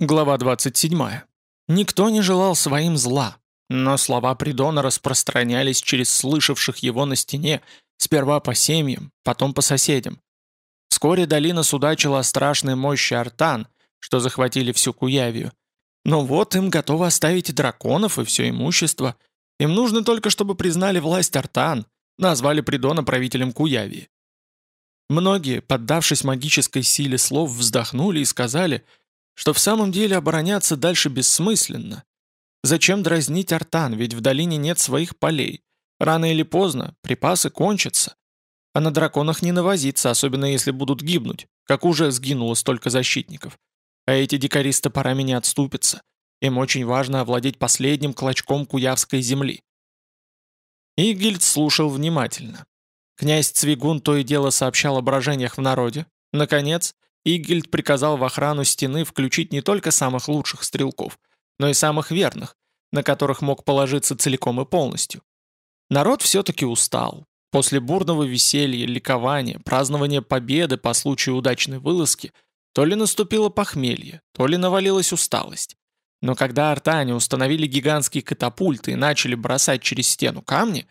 Глава 27. Никто не желал своим зла, но слова Придона распространялись через слышавших его на стене, сперва по семьям, потом по соседям. Вскоре долина судачила о страшной мощи артан, что захватили всю Куявию. Но вот им готовы оставить и драконов, и все имущество. Им нужно только, чтобы признали власть артан, назвали Придона правителем Куявии. Многие, поддавшись магической силе слов, вздохнули и сказали – что в самом деле обороняться дальше бессмысленно. Зачем дразнить артан, ведь в долине нет своих полей. Рано или поздно припасы кончатся. А на драконах не навозиться, особенно если будут гибнуть, как уже сгинуло столько защитников. А эти дикари с топорами не отступятся. Им очень важно овладеть последним клочком куявской земли. Игильд слушал внимательно. Князь Цвигун то и дело сообщал о брожениях в народе. Наконец, Игельд приказал в охрану стены включить не только самых лучших стрелков, но и самых верных, на которых мог положиться целиком и полностью. Народ все-таки устал. После бурного веселья, ликования, празднования победы по случаю удачной вылазки то ли наступило похмелье, то ли навалилась усталость. Но когда артане установили гигантские катапульты и начали бросать через стену камни,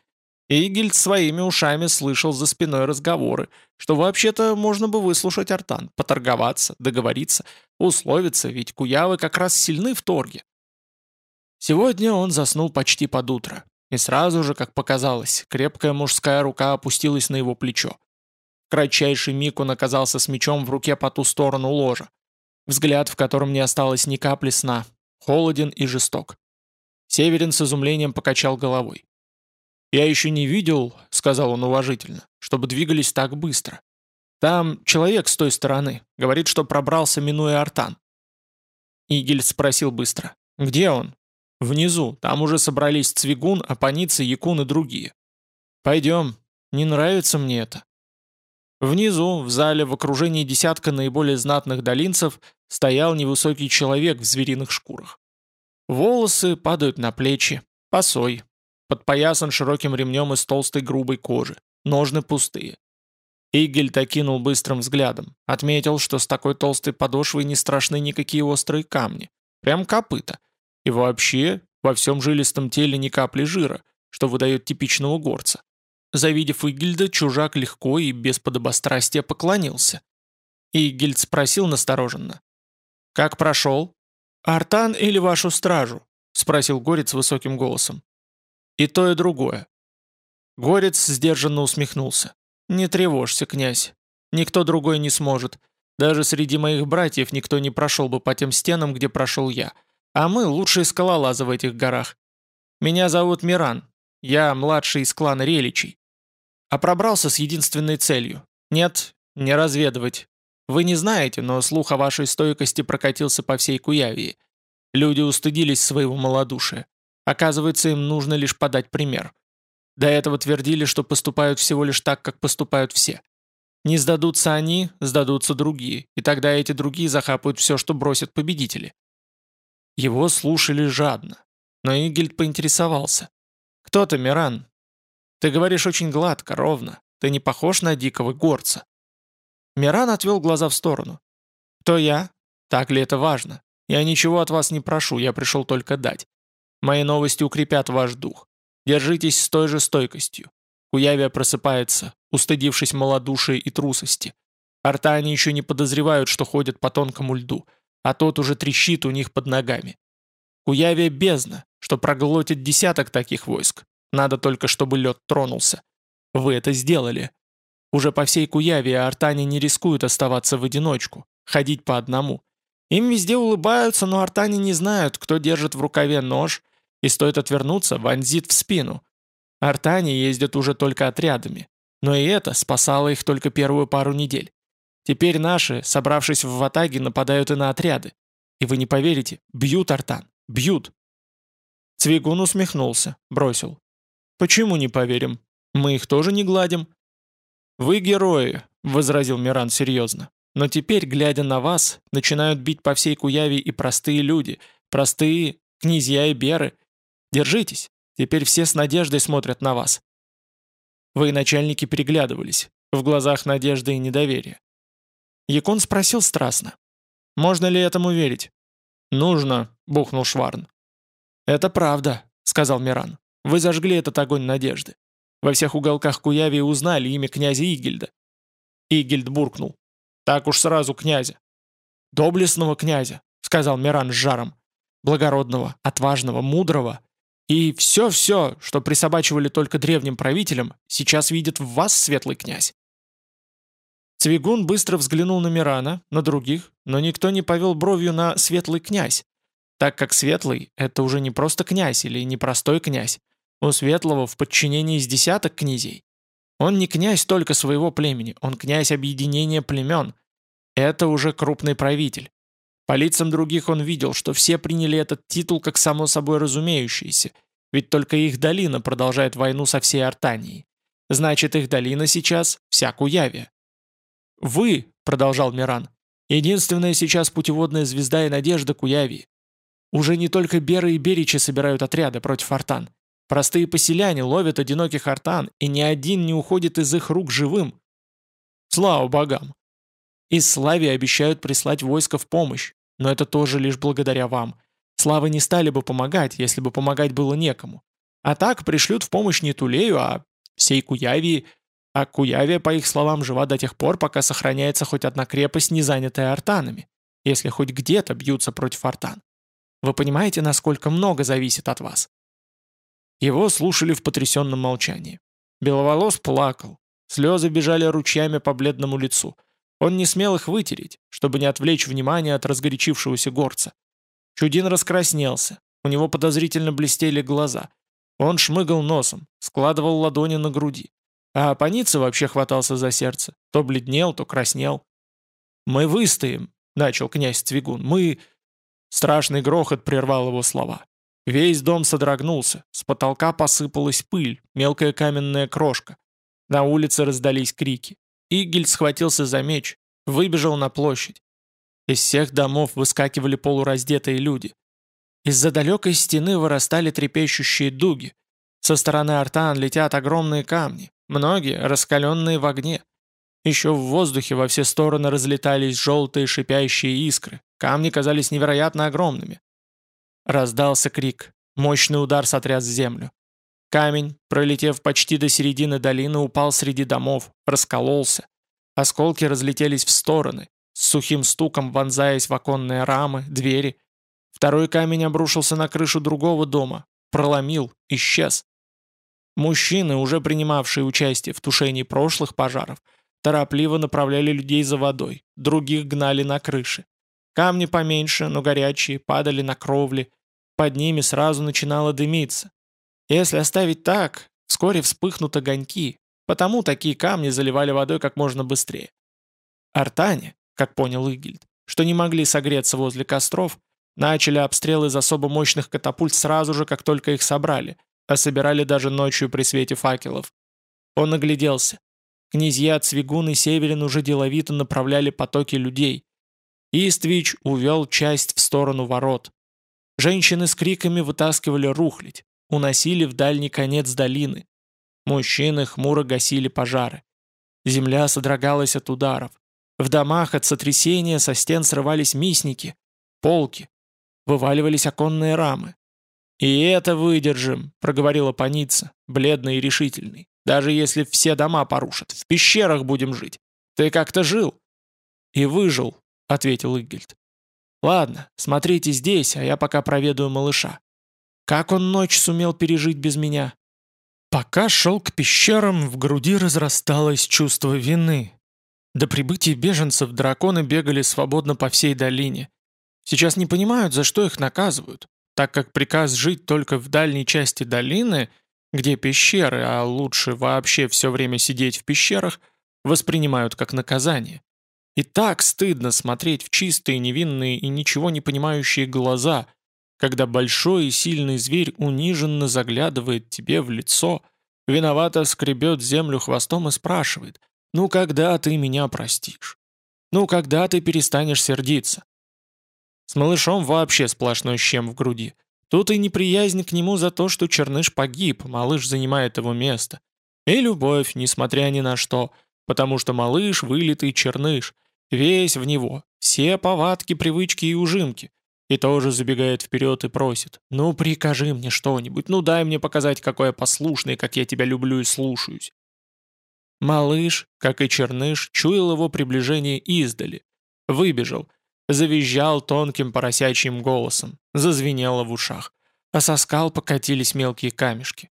Игельд своими ушами слышал за спиной разговоры, что вообще-то можно бы выслушать Артан, поторговаться, договориться, условиться, ведь куявы как раз сильны в торге. Сегодня он заснул почти под утро, и сразу же, как показалось, крепкая мужская рука опустилась на его плечо. В кратчайший миг он оказался с мечом в руке по ту сторону ложа. Взгляд, в котором не осталось ни капли сна, холоден и жесток. Северин с изумлением покачал головой. «Я еще не видел», — сказал он уважительно, — «чтобы двигались так быстро. Там человек с той стороны, говорит, что пробрался, минуя Артан». Игель спросил быстро. «Где он?» «Внизу, там уже собрались Цвигун, Апаницы, Якун и другие». «Пойдем, не нравится мне это». Внизу, в зале, в окружении десятка наиболее знатных долинцев, стоял невысокий человек в звериных шкурах. Волосы падают на плечи, посой, подпоясан широким ремнем из толстой грубой кожи, ножны пустые. Игель окинул быстрым взглядом, отметил, что с такой толстой подошвой не страшны никакие острые камни, прям копыта. И вообще, во всем жилистом теле ни капли жира, что выдает типичного горца. Завидев Игельда, чужак легко и без подобострастия поклонился. Игельд спросил настороженно. «Как прошел?» «Артан или вашу стражу?» — спросил горец высоким голосом. И то, и другое. Горец сдержанно усмехнулся. «Не тревожься, князь. Никто другой не сможет. Даже среди моих братьев никто не прошел бы по тем стенам, где прошел я. А мы лучшие скалолазы в этих горах. Меня зовут Миран. Я младший из клана Реличей. А пробрался с единственной целью. Нет, не разведывать. Вы не знаете, но слух о вашей стойкости прокатился по всей Куявии. Люди устыдились своего малодушия. Оказывается, им нужно лишь подать пример. До этого твердили, что поступают всего лишь так, как поступают все. Не сдадутся они, сдадутся другие, и тогда эти другие захапают все, что бросят победители. Его слушали жадно, но Игельд поинтересовался. «Кто ты, Миран? Ты говоришь очень гладко, ровно. Ты не похож на дикого горца». Миран отвел глаза в сторону. «Кто я? Так ли это важно? Я ничего от вас не прошу, я пришел только дать. Мои новости укрепят ваш дух. Держитесь с той же стойкостью. Куявия просыпается, устыдившись малодушия и трусости. Артане еще не подозревают, что ходят по тонкому льду, а тот уже трещит у них под ногами. Куявия бездна, что проглотит десяток таких войск. Надо только, чтобы лед тронулся. Вы это сделали. Уже по всей Куявии артане не рискуют оставаться в одиночку, ходить по одному. Им везде улыбаются, но артане не знают, кто держит в рукаве нож, и стоит отвернуться, вонзит в спину. Артане ездят уже только отрядами, но и это спасало их только первую пару недель. Теперь наши, собравшись в ватаге, нападают и на отряды. И вы не поверите, бьют артан, бьют. Цвигун усмехнулся, бросил. «Почему не поверим? Мы их тоже не гладим». «Вы герои», — возразил Миран серьезно. «Но теперь, глядя на вас, начинают бить по всей Куяве и простые люди, простые князья и беры, Держитесь, теперь все с надеждой смотрят на вас». Вы, начальники, переглядывались, в глазах надежды и недоверия. Якун спросил страстно. «Можно ли этому верить?» «Нужно», — бухнул Шварн. «Это правда», — сказал Миран. «Вы зажгли этот огонь надежды. Во всех уголках Куявии узнали имя князя Игельда». Игельд буркнул. «Так уж сразу князя». «Доблестного князя», — сказал Миран с жаром. «Благородного, отважного, мудрого. И все-все, что присобачивали только древним правителям, сейчас видит в вас, светлый князь». Цвигун быстро взглянул на Мирана, на других, но никто не повел бровью на «светлый князь», так как светлый — это уже не просто князь или не простой князь. У светлого в подчинении из десяток князей. Он не князь только своего племени, он князь объединения племен. Это уже крупный правитель. По лицам других он видел, что все приняли этот титул как само собой разумеющийся, ведь только их долина продолжает войну со всей Артанией. Значит, их долина сейчас вся Куявия. «Вы», — продолжал Миран, — «единственная сейчас путеводная звезда и надежда Куявии. Уже не только Беры и Беричи собирают отряды против артан. Простые поселяне ловят одиноких артан, и ни один не уходит из их рук живым. Слава богам! Из Славии обещают прислать войско в помощь, но это тоже лишь благодаря вам. Славы не стали бы помогать, если бы помогать было некому. А так пришлют в помощь не Тулею, а всей Куявии, а Куявия, по их словам, жива до тех пор, пока сохраняется хоть одна крепость, не занятая артанами, если хоть где-то бьются против артан. Вы понимаете, насколько много зависит от вас?» Его слушали в потрясенном молчании. Беловолос плакал. Слезы бежали ручьями по бледному лицу. Он не смел их вытереть, чтобы не отвлечь внимание от разгорячившегося горца. Чудин раскраснелся. У него подозрительно блестели глаза. Он шмыгал носом, складывал ладони на груди. А Апаница вообще хватался за сердце. То бледнел, то краснел. «Мы выстоим», — начал князь Цвигун. «Мы...» Страшный грохот прервал его слова. Весь дом содрогнулся, с потолка посыпалась пыль, мелкая каменная крошка. На улице раздались крики. Игель схватился за меч, выбежал на площадь. Из всех домов выскакивали полураздетые люди. Из-за далекой стены вырастали трепещущие дуги. Со стороны артан летят огромные камни, многие раскаленные в огне. Еще в воздухе во все стороны разлетались желтые шипящие искры. Камни казались невероятно огромными. Раздался крик. Мощный удар сотряс землю. Камень, пролетев почти до середины долины, упал среди домов, раскололся. Осколки разлетелись в стороны, с сухим стуком вонзаясь в оконные рамы, двери. Второй камень обрушился на крышу другого дома, проломил, исчез. Мужчины, уже принимавшие участие в тушении прошлых пожаров, торопливо направляли людей за водой, других гнали на крыши. Камни поменьше, но горячие, падали на кровли, под ними сразу начинало дымиться. Если оставить так, вскоре вспыхнут огоньки, потому такие камни заливали водой как можно быстрее. Артане, как понял Игельд, что не могли согреться возле костров, начали обстрелы из особо мощных катапульт сразу же, как только их собрали, а собирали даже ночью при свете факелов. Он огляделся. Князья Цвигун и Северин уже деловито направляли потоки людей. Иствич увел часть в сторону ворот. Женщины с криками вытаскивали рухлить, уносили в дальний конец долины. Мужчины хмуро гасили пожары. Земля содрогалась от ударов. В домах от сотрясения со стен срывались мисники, полки. Вываливались оконные рамы. «И это выдержим», — проговорила паница, бледный и решительный. «Даже если все дома порушат, в пещерах будем жить. Ты как-то жил». «И выжил», — ответил Игельд. Ладно, смотрите здесь, а я пока проведаю малыша. Как он ночь сумел пережить без меня? Пока шел к пещерам, в груди разрасталось чувство вины. До прибытия беженцев драконы бегали свободно по всей долине. Сейчас не понимают, за что их наказывают, так как приказ жить только в дальней части долины, где пещеры, а лучше вообще все время сидеть в пещерах, воспринимают как наказание. И так стыдно смотреть в чистые, невинные и ничего не понимающие глаза, когда большой и сильный зверь униженно заглядывает тебе в лицо, виновато скребет землю хвостом и спрашивает «Ну когда ты меня простишь? Ну когда ты перестанешь сердиться?» С малышом вообще сплошной щем в груди. Тут и неприязнь к нему за то, что Черныш погиб, малыш занимает его место. И любовь, несмотря ни на что, потому что малыш вылитый Черныш — Весь в него, все повадки, привычки и ужимки. И тоже забегает вперед и просит. «Ну, прикажи мне что-нибудь, ну дай мне показать, какой я послушный, как я тебя люблю и слушаюсь». Малыш, как и Черныш, чуял его приближение издали. Выбежал, завизжал тонким поросячьим голосом, зазвенело в ушах. А со скал покатились мелкие камешки.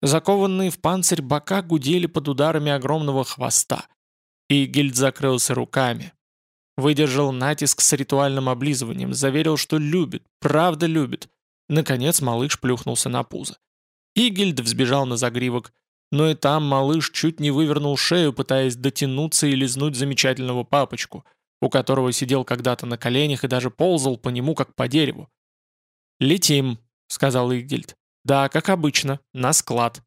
Закованные в панцирь бока гудели под ударами огромного хвоста. И Гильд закрылся руками, Выдержал натиск с ритуальным облизыванием, заверил, что любит, правда любит. Наконец малыш плюхнулся на пузо. Игельд взбежал на загривок, но и там малыш чуть не вывернул шею, пытаясь дотянуться и лизнуть замечательного папочку, у которого сидел когда-то на коленях и даже ползал по нему, как по дереву. «Летим», — сказал Игельд. «Да, как обычно, на склад».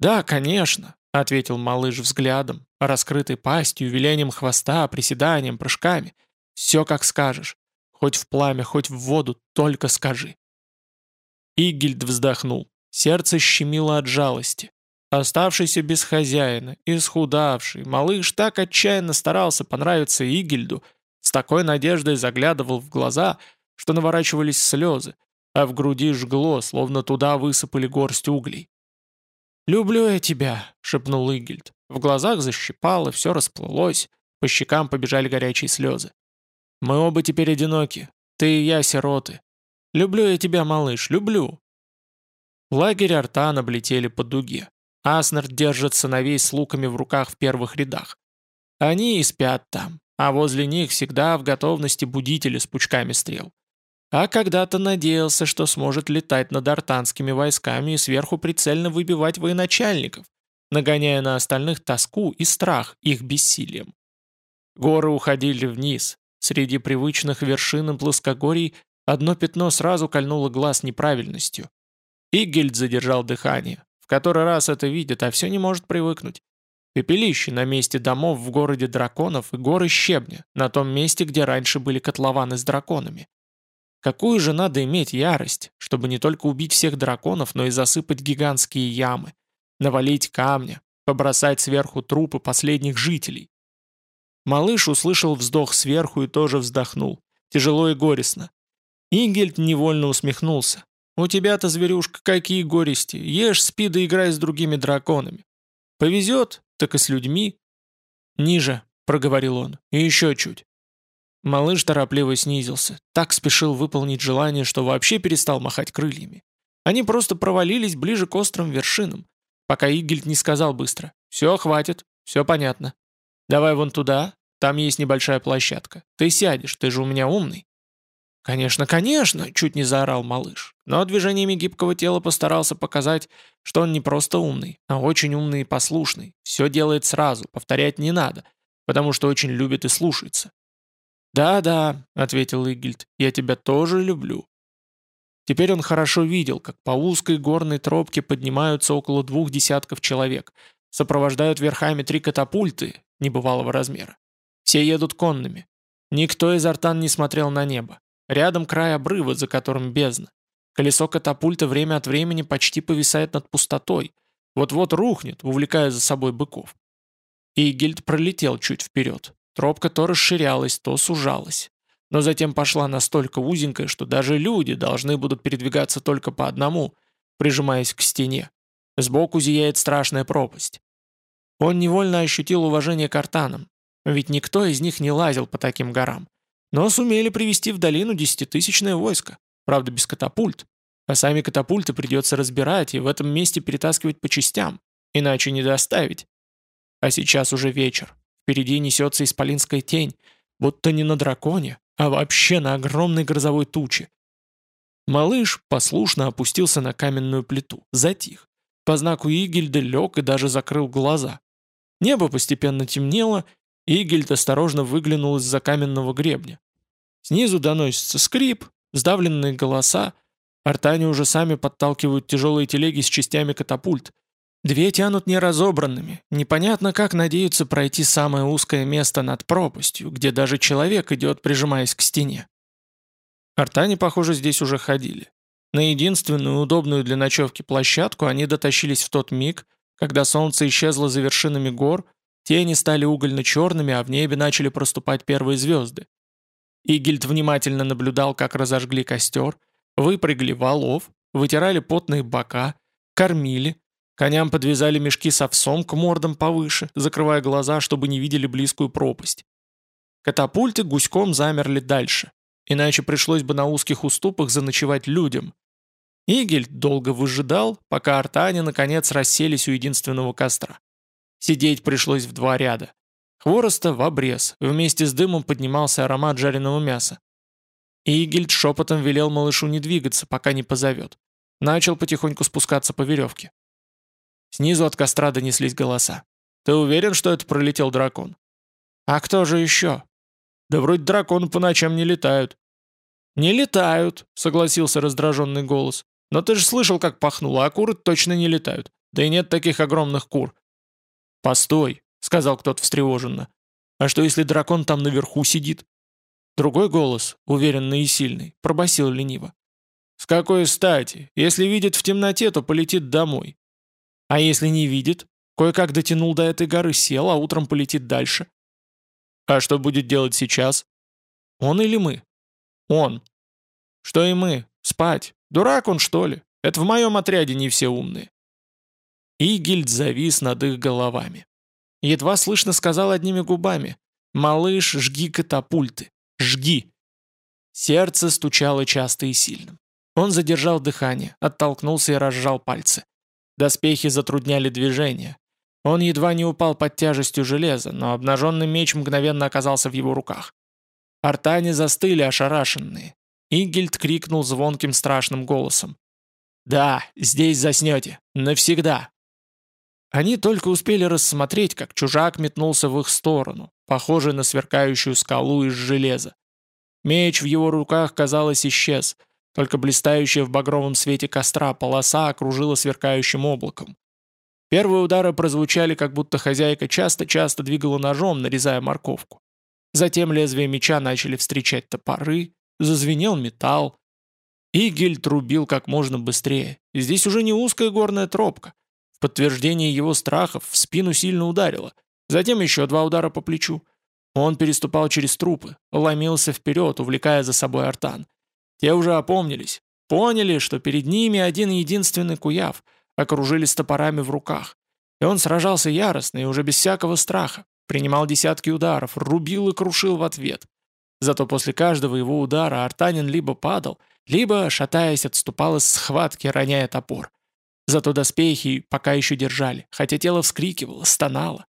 «Да, конечно», — ответил малыш взглядом, раскрытой пастью, вилением хвоста, приседанием, прыжками. «Все как скажешь. Хоть в пламя, хоть в воду, только скажи». Игельд вздохнул. Сердце щемило от жалости. Оставшийся без хозяина, исхудавший, малыш так отчаянно старался понравиться Игельду, с такой надеждой заглядывал в глаза, что наворачивались слезы, а в груди жгло, словно туда высыпали горсть углей. «Люблю я тебя», — шепнул Игельд. В глазах защипало, все расплылось, по щекам побежали горячие слезы. «Мы оба теперь одиноки. Ты и я сироты. Люблю я тебя, малыш, люблю». Лагерь Артан облетели по дуге. Аснер держит сыновей с луками в руках в первых рядах. Они и спят там, а возле них всегда в готовности будители с пучками стрел. А когда-то надеялся, что сможет летать над артанскими войсками и сверху прицельно выбивать военачальников, нагоняя на остальных тоску и страх их бессилием. Горы уходили вниз. Среди привычных вершин и плоскогорий одно пятно сразу кольнуло глаз неправильностью. Игельд задержал дыхание. В который раз это видит, а все не может привыкнуть. Пепелище на месте домов в городе драконов и горы щебня, на том месте, где раньше были котлованы с драконами. Какую же надо иметь ярость, чтобы не только убить всех драконов, но и засыпать гигантские ямы, навалить камня, побросать сверху трупы последних жителей? Малыш услышал вздох сверху и тоже вздохнул, тяжело и горестно. Ингельд невольно усмехнулся. «У тебя-то, зверюшка, какие горести! Ешь, спи да играй с другими драконами. Повезет, так и с людьми». «Ниже», — проговорил он, — «и еще чуть». Малыш торопливо снизился, так спешил выполнить желание, что вообще перестал махать крыльями. Они просто провалились ближе к острым вершинам, пока Игельд не сказал быстро «Все, хватит, все понятно. Давай вон туда, там есть небольшая площадка. Ты сядешь, ты же у меня умный». «Конечно, конечно!» — чуть не заорал малыш. Но движениями гибкого тела постарался показать, что он не просто умный, а очень умный и послушный. Все делает сразу, повторять не надо, потому что очень любит и слушается. «Да-да», — ответил Игильд, — «я тебя тоже люблю». Теперь он хорошо видел, как по узкой горной тропке поднимаются около двух десятков человек, сопровождают верхами три катапульты небывалого размера. Все едут конными. Никто из артан не смотрел на небо. Рядом край обрыва, за которым бездна. Колесо катапульта время от времени почти повисает над пустотой. Вот-вот рухнет, увлекая за собой быков. Игильд пролетел чуть вперед. Тропка то расширялась, то сужалась. Но затем пошла настолько узенькая, что даже люди должны будут передвигаться только по одному, прижимаясь к стене. Сбоку зияет страшная пропасть. Он невольно ощутил уважение к артанам, ведь никто из них не лазил по таким горам. Но сумели привести в долину десятитысячное войско, правда без катапульт. А сами катапульты придется разбирать и в этом месте перетаскивать по частям, иначе не доставить. А сейчас уже вечер. Впереди несется исполинская тень, будто не на драконе, а вообще на огромной грозовой туче. Малыш послушно опустился на каменную плиту, затих. По знаку Игельда лег и даже закрыл глаза. Небо постепенно темнело, и Игельд осторожно выглянул из-за каменного гребня. Снизу доносится скрип, сдавленные голоса. Артане уже сами подталкивают тяжелые телеги с частями катапульт, Две тянут неразобранными. Непонятно, как надеются пройти самое узкое место над пропастью, где даже человек идет, прижимаясь к стене. Артане, похоже, здесь уже ходили. На единственную удобную для ночевки площадку они дотащились в тот миг, когда солнце исчезло за вершинами гор, тени стали угольно-черными, а в небе начали проступать первые звезды. Игельд внимательно наблюдал, как разожгли костер, выпрыгли валов, вытирали потные бока, кормили, коням подвязали мешки с овсом к мордам повыше, закрывая глаза, чтобы не видели близкую пропасть. Катапульты гуськом замерли дальше, иначе пришлось бы на узких уступах заночевать людям. Игельд долго выжидал, пока артане наконец расселись у единственного костра. Сидеть пришлось в два ряда. Хвороста в обрез, вместе с дымом поднимался аромат жареного мяса. Игельд шепотом велел малышу не двигаться, пока не позовет. Начал потихоньку спускаться по веревке. Снизу от костра донеслись голоса. «Ты уверен, что это пролетел дракон?» «А кто же еще?» «Да вроде драконы по ночам не летают». «Не летают», — согласился раздраженный голос. «Но ты же слышал, как пахнуло, а куры точно не летают. Да и нет таких огромных кур». «Постой», — сказал кто-то встревоженно. «А что, если дракон там наверху сидит?» Другой голос, уверенный и сильный, пробасил лениво. «С какой стати? Если видит в темноте, то полетит домой. А если не видит? Кое-как дотянул до этой горы, сел, а утром полетит дальше. А что будет делать сейчас? Он или мы? Он. Что и мы? Спать. Дурак он, что ли? Это в моем отряде не все умные. Игельд завис над их головами. Едва слышно сказал одними губами. «Малыш, жги катапульты! Жги!» Сердце стучало часто и сильно. Он задержал дыхание, оттолкнулся и разжал пальцы. Доспехи затрудняли движение. Он едва не упал под тяжестью железа, но обнаженный меч мгновенно оказался в его руках. Артане застыли ошарашенные. Игельд крикнул звонким страшным голосом. «Да, здесь заснете. Навсегда!» Они только успели рассмотреть, как чужак метнулся в их сторону, похожий на сверкающую скалу из железа. Меч в его руках, казалось, исчез, только блистающая в багровом свете костра полоса окружила сверкающим облаком. Первые удары прозвучали, как будто хозяйка часто-часто двигала ножом, нарезая морковку. Затем лезвия меча начали встречать топоры, зазвенел металл. Игель трубил как можно быстрее. Здесь уже не узкая горная тропка, в подтверждение его страхов в спину сильно ударило. Затем еще два удара по плечу. Он переступал через трупы, ломился вперед, увлекая за собой артан. Те уже опомнились. Поняли, что перед ними один единственный куяв, окружили с топорами в руках. И он сражался яростно и уже без всякого страха. Принимал десятки ударов, рубил и крушил в ответ. Зато после каждого его удара Артанин либо падал, либо, шатаясь, отступал из схватки, роняя топор. Зато доспехи пока еще держали, хотя тело вскрикивало, стонало.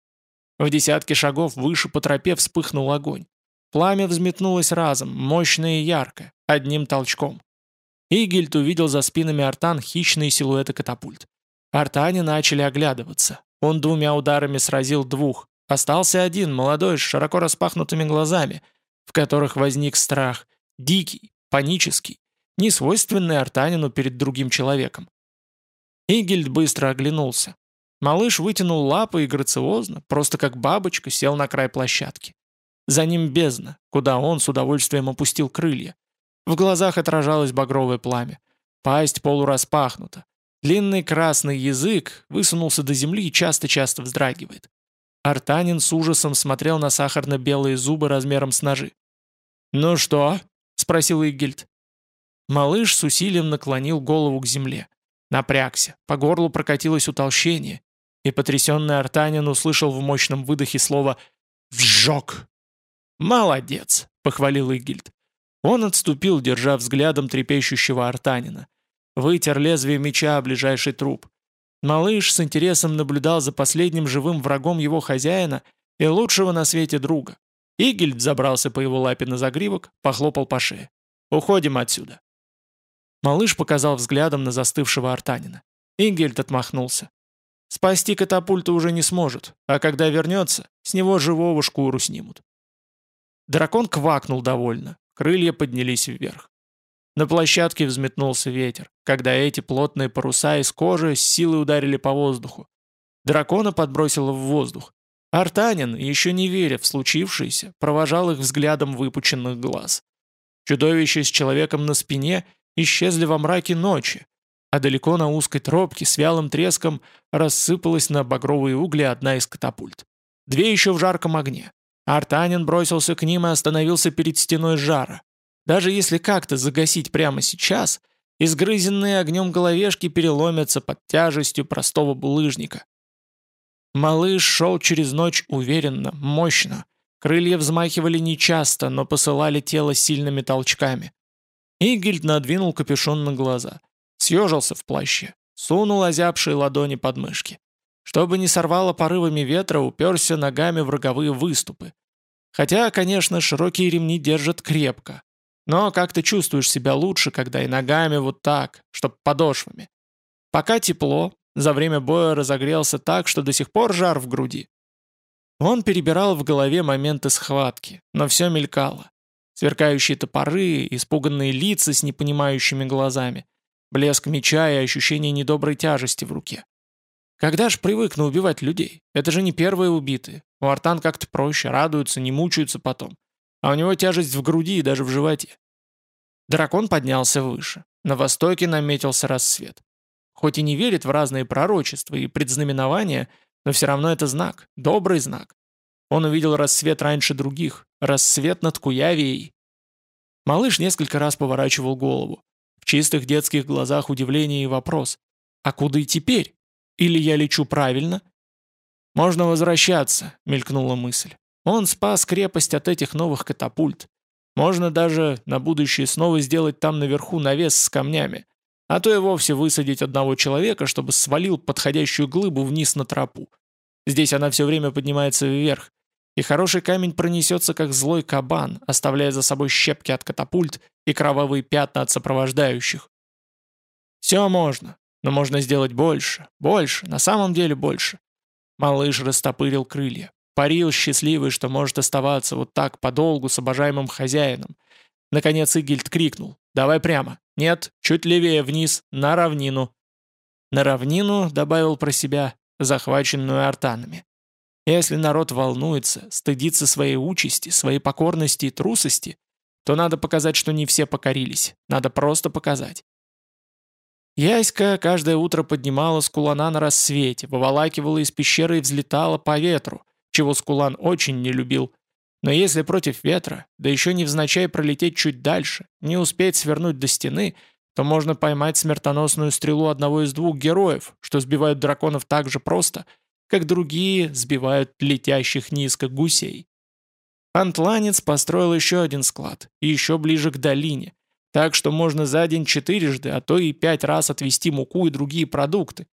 В десятке шагов выше по тропе вспыхнул огонь. Пламя взметнулось разом, мощное и яркое, одним толчком. Игельд увидел за спинами артан хищные силуэты катапульт. Артане начали оглядываться. Он двумя ударами сразил двух. Остался один, молодой, с широко распахнутыми глазами, в которых возник страх, дикий, панический, несвойственный артанину перед другим человеком. Игельд быстро оглянулся. Малыш вытянул лапы и грациозно, просто как бабочка, сел на край площадки. За ним бездна, куда он с удовольствием опустил крылья. В глазах отражалось багровое пламя. Пасть полураспахнута. Длинный красный язык высунулся до земли и часто-часто вздрагивает. Артанин с ужасом смотрел на сахарно-белые зубы размером с ножи. «Ну что?» — спросил Игельд. Малыш с усилием наклонил голову к земле. Напрягся, по горлу прокатилось утолщение, и потрясенный Артанин услышал в мощном выдохе слово «вжог». «Молодец!» — похвалил Игильд. Он отступил, держа взглядом трепещущего Артанина. Вытер лезвие меча о ближайший труп. Малыш с интересом наблюдал за последним живым врагом его хозяина и лучшего на свете друга. Игельд забрался по его лапе на загривок, похлопал по шее. «Уходим отсюда». Малыш показал взглядом на застывшего Артанина. Ингельд отмахнулся. Спасти катапульту уже не сможет, а когда вернется, с него живого шкуру снимут. Дракон квакнул довольно, крылья поднялись вверх. На площадке взметнулся ветер, когда эти плотные паруса из кожи с силой ударили по воздуху. Дракона подбросило в воздух. Артанин, еще не веря в случившееся, провожал их взглядом выпученных глаз. Чудовище с человеком на спине исчезли во мраке ночи, а далеко на узкой тропке с вялым треском рассыпалась на багровые угли одна из катапульт. Две еще в жарком огне. Артанин бросился к ним и остановился перед стеной жара. Даже если как-то загасить прямо сейчас, изгрызенные огнем головешки переломятся под тяжестью простого булыжника. Малыш шел через ночь уверенно, мощно. Крылья взмахивали нечасто, но посылали тело сильными толчками. Игельд надвинул капюшон на глаза. Съежился в плаще. Сунул озябшие ладони под мышки. Чтобы не сорвало порывами ветра, уперся ногами в роговые выступы. Хотя, конечно, широкие ремни держат крепко. Но как ты чувствуешь себя лучше, когда и ногами вот так, чтоб подошвами. Пока тепло, за время боя разогрелся так, что до сих пор жар в груди. Он перебирал в голове моменты схватки, но все мелькало. Сверкающие топоры, испуганные лица с непонимающими глазами, блеск меча и ощущение недоброй тяжести в руке. Когда ж привыкну убивать людей? Это же не первые убитые. У артан как-то проще, радуются, не мучаются потом. А у него тяжесть в груди и даже в животе. Дракон поднялся выше. На востоке наметился рассвет. Хоть и не верит в разные пророчества и предзнаменования, но все равно это знак, добрый знак. Он увидел рассвет раньше других, рассвет над Куявией. Малыш несколько раз поворачивал голову. В чистых детских глазах удивление и вопрос. «А куда и теперь? Или я лечу правильно?» «Можно возвращаться», — мелькнула мысль. «Он спас крепость от этих новых катапульт. Можно даже на будущее снова сделать там наверху навес с камнями, а то и вовсе высадить одного человека, чтобы свалил подходящую глыбу вниз на тропу. Здесь она все время поднимается вверх, и хороший камень пронесется, как злой кабан, оставляя за собой щепки от катапульт и кровавые пятна от сопровождающих. Все можно, но можно сделать больше, больше, на самом деле больше. Малыш растопырил крылья, парил счастливый, что может оставаться вот так подолгу с обожаемым хозяином. Наконец Игильд крикнул «Давай прямо!» «Нет, чуть левее вниз, на равнину». На равнину, добавил про себя, захваченную артанами. Если народ волнуется, стыдится своей участи, своей покорности и трусости, то надо показать, что не все покорились. Надо просто показать. Яська каждое утро поднимала скулана на рассвете, выволакивала из пещеры и взлетала по ветру, чего скулан очень не любил. Но если против ветра, да еще невзначай пролететь чуть дальше, не успеть свернуть до стены, то можно поймать смертоносную стрелу одного из двух героев, что сбивают драконов так же просто, как другие сбивают летящих низко гусей. Антланец построил еще один склад, еще ближе к долине, так что можно за день четырежды, а то и пять раз отвезти муку и другие продукты.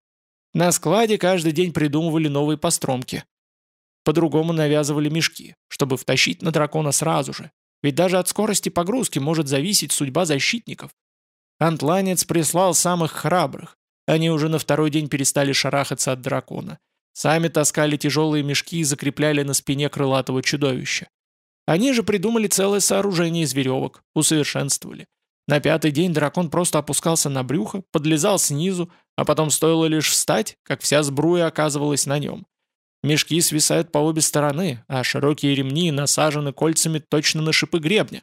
На складе каждый день придумывали новые постромки. По-другому навязывали мешки, чтобы втащить на дракона сразу же. Ведь даже от скорости погрузки может зависеть судьба защитников. Антланец прислал самых храбрых. Они уже на второй день перестали шарахаться от дракона. Сами таскали тяжелые мешки и закрепляли на спине крылатого чудовища. Они же придумали целое сооружение из веревок, усовершенствовали. На пятый день дракон просто опускался на брюхо, подлезал снизу, а потом стоило лишь встать, как вся сбруя оказывалась на нем. Мешки свисают по обе стороны, а широкие ремни насажены кольцами точно на шипы гребня.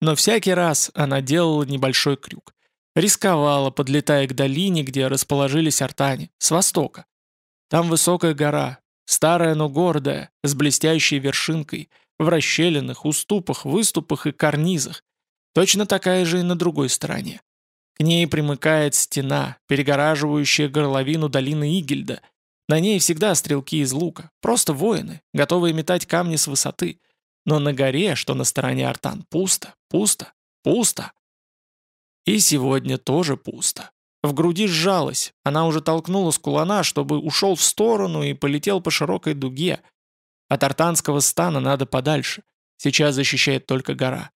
Но всякий раз она делала небольшой крюк. Рисковала, подлетая к долине, где расположились артани, с востока. Там высокая гора, старая, но гордая, с блестящей вершинкой, в расщелинах, уступах, выступах и карнизах. Точно такая же и на другой стороне. К ней примыкает стена, перегораживающая горловину долины Игельда – на ней всегда стрелки из лука, просто воины, готовые метать камни с высоты. Но на горе, что на стороне Артан, пусто, пусто, пусто. И сегодня тоже пусто. В груди сжалась, она уже толкнула с кулана, чтобы ушел в сторону и полетел по широкой дуге. От артанского стана надо подальше. Сейчас защищает только гора.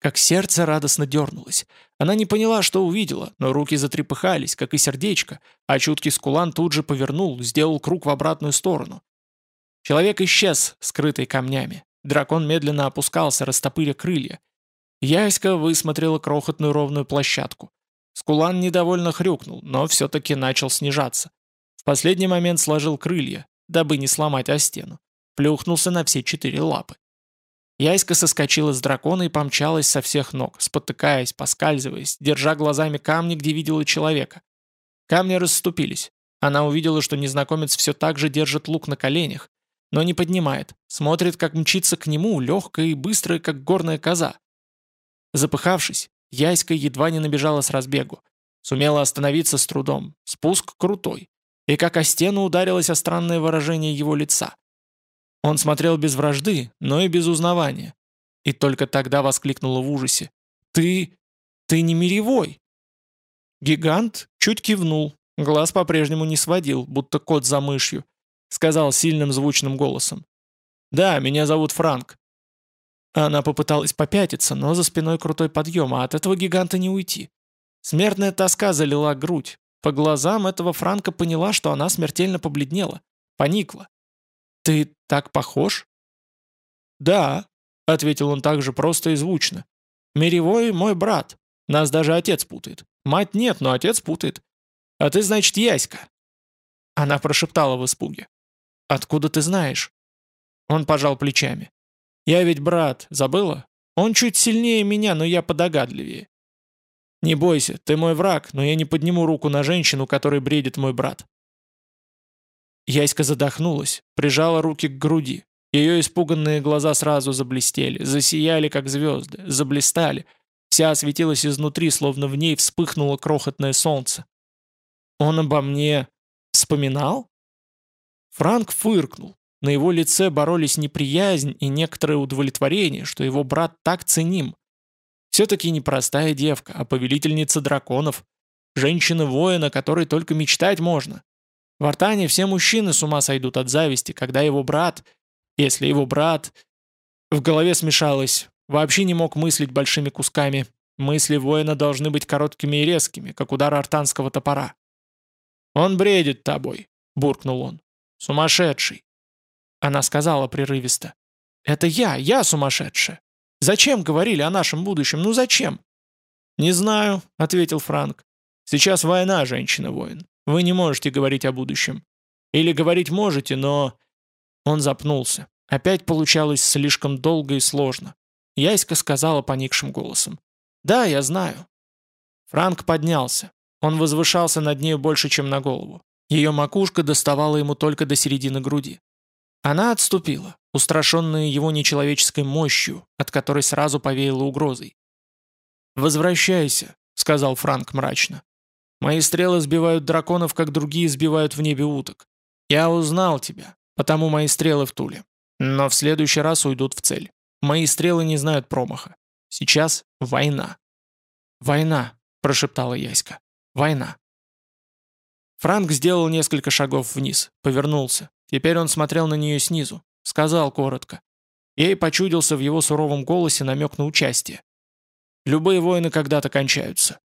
Как сердце радостно дернулось. Она не поняла, что увидела, но руки затрепыхались, как и сердечко, а чуткий скулан тут же повернул, сделал круг в обратную сторону. Человек исчез, скрытый камнями. Дракон медленно опускался, растопыря крылья. Яська высмотрела крохотную ровную площадку. Скулан недовольно хрюкнул, но все-таки начал снижаться. В последний момент сложил крылья, дабы не сломать о стену. Плюхнулся на все четыре лапы. Яська соскочила с дракона и помчалась со всех ног, спотыкаясь, поскальзываясь, держа глазами камни, где видела человека. Камни расступились. Она увидела, что незнакомец все так же держит лук на коленях. но не поднимает, смотрит, как мчится к нему, легкая и быстрая, как горная коза. Запыхавшись, Яська едва не набежала с разбегу. Сумела остановиться с трудом, спуск крутой, и как о стену ударилось о странное выражение его лица. Он смотрел без вражды, но и без узнавания. И только тогда воскликнула в ужасе. «Ты... ты не миревой!» Гигант чуть кивнул, глаз по-прежнему не сводил, будто кот за мышью, сказал сильным звучным голосом. «Да, меня зовут Франк». Она попыталась попятиться, но за спиной крутой подъем, а от этого гиганта не уйти. Смертная тоска залила грудь. По глазам этого Франка поняла, что она смертельно побледнела, поникла. «Ты так похож?» «Да», — ответил он также просто и звучно. «Миревой мой брат. Нас даже отец путает. Мать нет, но отец путает. А ты, значит, Яська». Она прошептала в испуге. «Откуда ты знаешь?» Он пожал плечами. «Я ведь брат, забыла? Он чуть сильнее меня, но я подогадливее. Не бойся, ты мой враг, но я не подниму руку на женщину, которой бредит мой брат». Яська задохнулась, прижала руки к груди. Ее испуганные глаза сразу заблестели, засияли, как звезды, заблистали. Вся осветилась изнутри, словно в ней вспыхнуло крохотное солнце. «Он обо мне вспоминал?» Франк фыркнул. На его лице боролись неприязнь и некоторое удовлетворение, что его брат так ценим. Все-таки не простая девка, а повелительница драконов. Женщина-воина, которой только мечтать можно. В Артане все мужчины с ума сойдут от зависти, когда его брат, если его брат... В голове смешалось, вообще не мог мыслить большими кусками. Мысли воина должны быть короткими и резкими, как удар артанского топора. «Он бредит тобой», — буркнул он. «Сумасшедший!» Она сказала прерывисто. «Это я, я сумасшедшая! Зачем говорили о нашем будущем? Ну зачем?» «Не знаю», — ответил Франк. «Сейчас война, женщина-воин. Вы не можете говорить о будущем. Или говорить можете, но...» Он запнулся. Опять получалось слишком долго и сложно. Яська сказала поникшим голосом. «Да, я знаю». Франк поднялся. Он возвышался над нею больше, чем на голову. Ее макушка доставала ему только до середины груди. Она отступила, устрашенная его нечеловеческой мощью, от которой сразу повеяло угрозой. «Возвращайся», — сказал Франк мрачно. «Мои стрелы сбивают драконов, как другие сбивают в небе уток. Я узнал тебя, потому мои стрелы в Туле. Но в следующий раз уйдут в цель. Мои стрелы не знают промаха. Сейчас война». «Война», — прошептала Яська. «Война». Франк сделал несколько шагов вниз, повернулся. Теперь он смотрел на нее снизу. Сказал коротко. Ей почудился в его суровом голосе намек на участие. «Любые войны когда-то кончаются».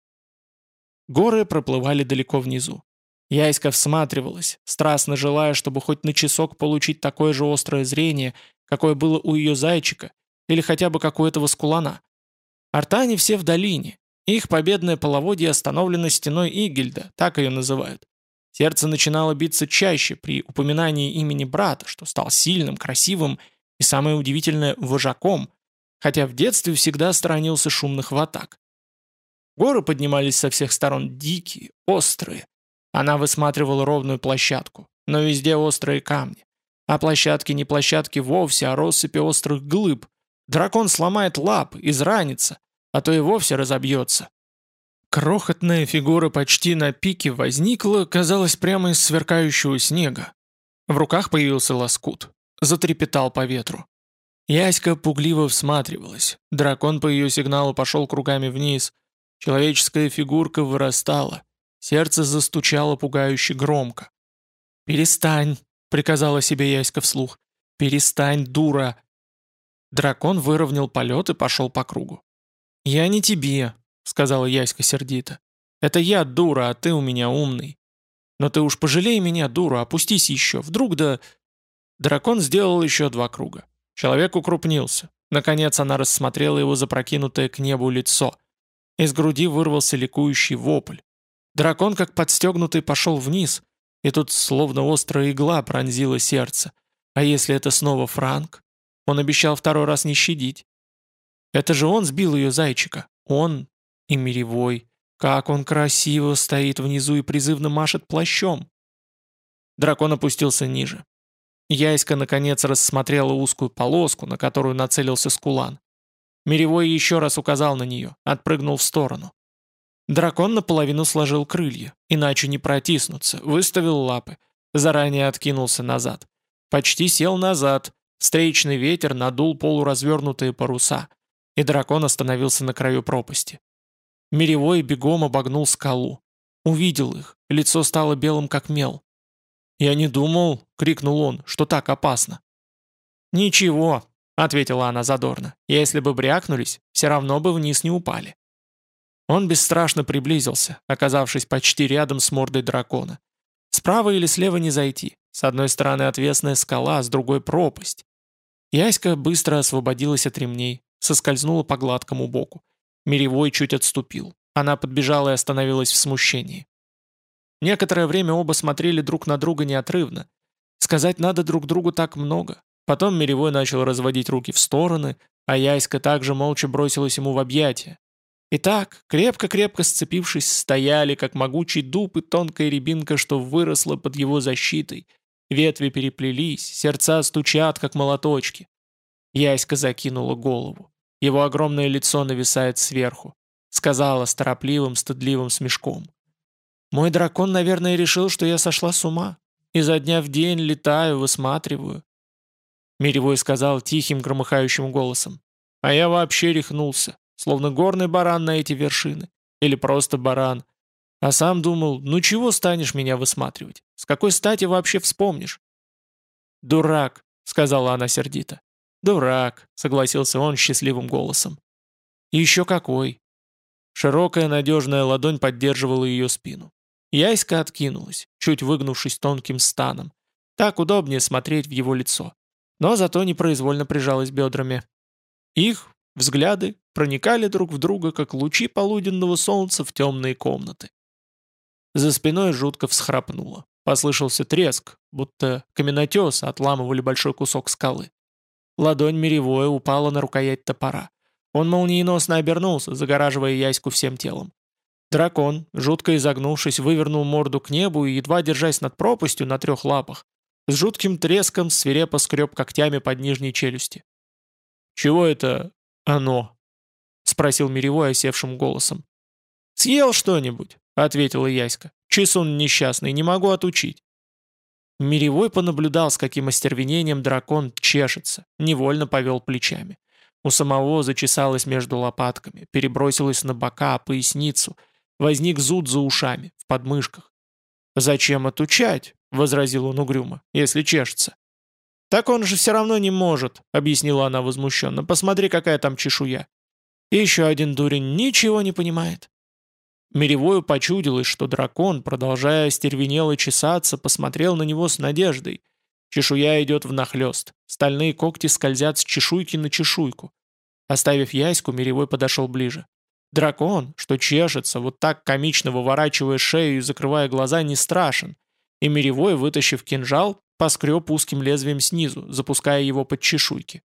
Горы проплывали далеко внизу. Яська всматривалась, страстно желая, чтобы хоть на часок получить такое же острое зрение, какое было у ее зайчика, или хотя бы как у этого скулана. Артане все в долине. Их победное половодье остановлено стеной Игельда, так ее называют. Сердце начинало биться чаще при упоминании имени брата, что стал сильным, красивым и, самое удивительное, вожаком, хотя в детстве всегда сторонился шумных ватак. Горы поднимались со всех сторон дикие, острые. Она высматривала ровную площадку, но везде острые камни. А площадки не площадки вовсе, а россыпи острых глыб. Дракон сломает лап, изранится, а то и вовсе разобьется. Крохотная фигура почти на пике возникла, казалось, прямо из сверкающего снега. В руках появился лоскут. Затрепетал по ветру. Яська пугливо всматривалась. Дракон по ее сигналу пошел кругами вниз. Человеческая фигурка вырастала. Сердце застучало пугающе громко. «Перестань!» — приказала себе Яська вслух. «Перестань, дура!» Дракон выровнял полет и пошел по кругу. «Я не тебе», — сказала Яська сердито. «Это я дура, а ты у меня умный. Но ты уж пожалей меня, дура, опустись еще, вдруг да...» Дракон сделал еще два круга. Человек укрупнился. Наконец она рассмотрела его запрокинутое к небу лицо. Из груди вырвался ликующий вопль. Дракон, как подстегнутый, пошел вниз, и тут словно острая игла пронзила сердце. А если это снова Франк? Он обещал второй раз не щадить. Это же он сбил ее зайчика. Он и Миревой. Как он красиво стоит внизу и призывно машет плащом. Дракон опустился ниже. Яська, наконец, рассмотрела узкую полоску, на которую нацелился скулан. Миревой еще раз указал на нее, отпрыгнул в сторону. Дракон наполовину сложил крылья, иначе не протиснуться, выставил лапы, заранее откинулся назад. Почти сел назад, встречный ветер надул полуразвернутые паруса, и дракон остановился на краю пропасти. Миревой бегом обогнул скалу. Увидел их, лицо стало белым как мел. «Я не думал», — крикнул он, — «что так опасно». «Ничего», — ответила она задорно, — «если бы брякнулись, все равно бы вниз не упали». Он бесстрашно приблизился, оказавшись почти рядом с мордой дракона. Справа или слева не зайти. С одной стороны отвесная скала, с другой пропасть. Яська быстро освободилась от ремней, соскользнула по гладкому боку. Миревой чуть отступил. Она подбежала и остановилась в смущении. Некоторое время оба смотрели друг на друга неотрывно. Сказать надо друг другу так много. Потом Миревой начал разводить руки в стороны, а Яська также молча бросилась ему в объятия. И так, крепко-крепко сцепившись, стояли, как могучий дуб и тонкая рябинка, что выросла под его защитой. Ветви переплелись, сердца стучат, как молоточки. Яська закинула голову. Его огромное лицо нависает сверху. Сказала с торопливым, стыдливым смешком. Мой дракон, наверное, решил, что я сошла с ума. Изо дня в день летаю, высматриваю. Миревой сказал тихим, громыхающим голосом. А я вообще рехнулся, словно горный баран на эти вершины. Или просто баран. А сам думал, ну чего станешь меня высматривать? С какой стати вообще вспомнишь? «Дурак», — сказала она сердито. «Дурак», — согласился он счастливым голосом. еще какой». Широкая надежная ладонь поддерживала ее спину. Яська откинулась, чуть выгнувшись тонким станом. Так удобнее смотреть в его лицо. Но зато непроизвольно прижалась бедрами. Их взгляды проникали друг в друга, как лучи полуденного солнца в темные комнаты. За спиной жутко всхрапнуло. Послышался треск, будто каменотес отламывали большой кусок скалы. Ладонь Миревое упала на рукоять топора. Он молниеносно обернулся, загораживая Яську всем телом. Дракон, жутко изогнувшись, вывернул морду к небу и, едва держась над пропастью на трех лапах, с жутким треском свирепо скреб когтями под нижней челюсти. «Чего это оно?» — спросил Миревой осевшим голосом. «Съел что-нибудь?» — ответила Яська. «Чисун несчастный, не могу отучить». Миревой понаблюдал, с каким остервенением дракон чешется, невольно повел плечами. У самого зачесалось между лопатками, перебросилось на бока, поясницу — Возник зуд за ушами, в подмышках. «Зачем отучать?» — возразил он угрюмо, — «если чешется». «Так он же все равно не может», — объяснила она возмущенно. «Посмотри, какая там чешуя». И еще один дурень ничего не понимает. Миревою почудилось, что дракон, продолжая остервенело чесаться, посмотрел на него с надеждой. Чешуя идет внахлёст. Стальные когти скользят с чешуйки на чешуйку. Оставив яську, Миревой подошел ближе. Дракон, что чешется, вот так комично выворачивая шею и закрывая глаза, не страшен. И Миревой, вытащив кинжал, поскреб узким лезвием снизу, запуская его под чешуйки.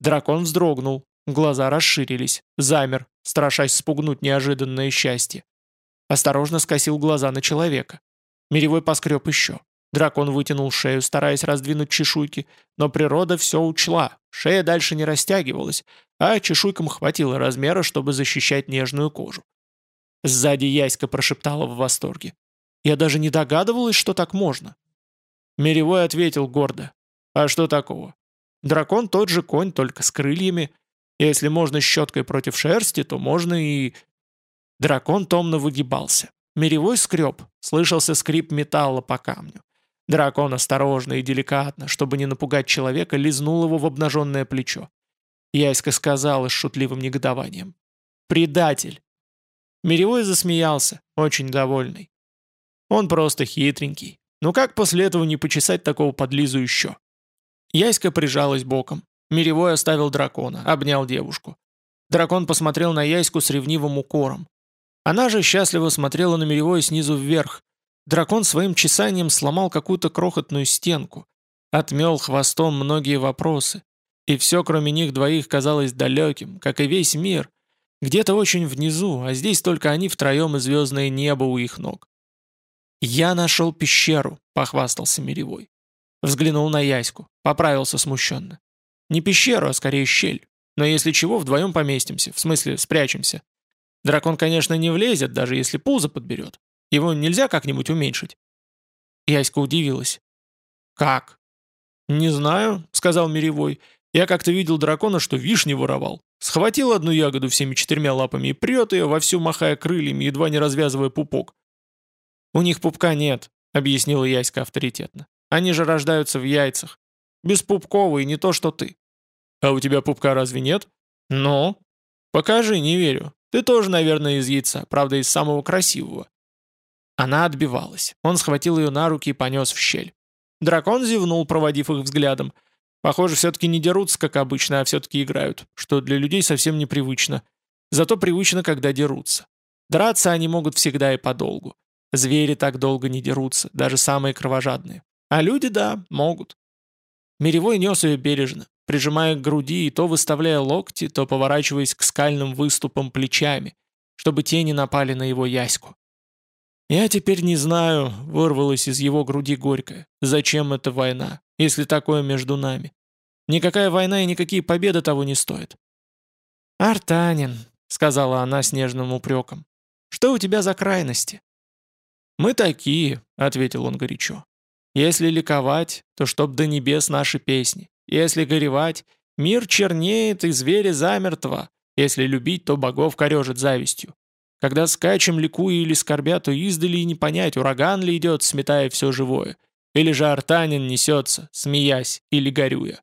Дракон вздрогнул, глаза расширились, замер, страшась спугнуть неожиданное счастье. Осторожно скосил глаза на человека. Миревой поскреб еще. Дракон вытянул шею, стараясь раздвинуть чешуйки, но природа все учла, шея дальше не растягивалась, а чешуйкам хватило размера, чтобы защищать нежную кожу. Сзади Яська прошептала в восторге. «Я даже не догадывалась, что так можно». Миревой ответил гордо. «А что такого? Дракон тот же конь, только с крыльями. Если можно щеткой против шерсти, то можно и...» Дракон томно выгибался. Миревой скреб, слышался скрип металла по камню. Дракон осторожно и деликатно, чтобы не напугать человека, лизнул его в обнаженное плечо. Яська сказала с шутливым негодованием. «Предатель!» Миревой засмеялся, очень довольный. Он просто хитренький. Ну как после этого не почесать такого подлизу еще? Яська прижалась боком. Миревой оставил дракона, обнял девушку. Дракон посмотрел на Яську с ревнивым укором. Она же счастливо смотрела на Миревой снизу вверх, Дракон своим чесанием сломал какую-то крохотную стенку, отмел хвостом многие вопросы, и все, кроме них двоих, казалось далеким, как и весь мир, где-то очень внизу, а здесь только они втроем и звездное небо у их ног. «Я нашел пещеру», — похвастался Миревой. Взглянул на Яську, поправился смущенно. Не пещеру, а скорее щель. Но если чего, вдвоем поместимся, в смысле спрячемся. Дракон, конечно, не влезет, даже если пузо подберет. Его нельзя как-нибудь уменьшить. Яська удивилась. «Как?» «Не знаю», — сказал Миревой. «Я как-то видел дракона, что вишни воровал. Схватил одну ягоду всеми четырьмя лапами и прет ее, вовсю махая крыльями, едва не развязывая пупок. «У них пупка нет», — объяснила Яська авторитетно. «Они же рождаются в яйцах. Беспупковые, не то что ты». «А у тебя пупка разве нет?» «Ну?» «Покажи, не верю. Ты тоже, наверное, из яйца, правда, из самого красивого». Она отбивалась. Он схватил ее на руки и понес в щель. Дракон зевнул, проводив их взглядом. Похоже, все-таки не дерутся, как обычно, а все-таки играют, что для людей совсем непривычно. Зато привычно, когда дерутся. Драться они могут всегда и подолгу. Звери так долго не дерутся, даже самые кровожадные. А люди, да, могут. Миревой нес ее бережно, прижимая к груди и то выставляя локти, то поворачиваясь к скальным выступам плечами, чтобы те не напали на его яську. «Я теперь не знаю», — вырвалось из его груди горькое, — «зачем эта война, если такое между нами? Никакая война и никакие победы того не стоят». «Артанин», — сказала она с нежным упреком, — «что у тебя за крайности?» «Мы такие», — ответил он горячо. «Если ликовать, то чтоб до небес наши песни. Если горевать, мир чернеет и звери замертво. Если любить, то богов корежит завистью. Когда скачем, ликуя или скорбя, то издали и не понять, ураган ли идет, сметая все живое, или же артанин несется, смеясь или горюя.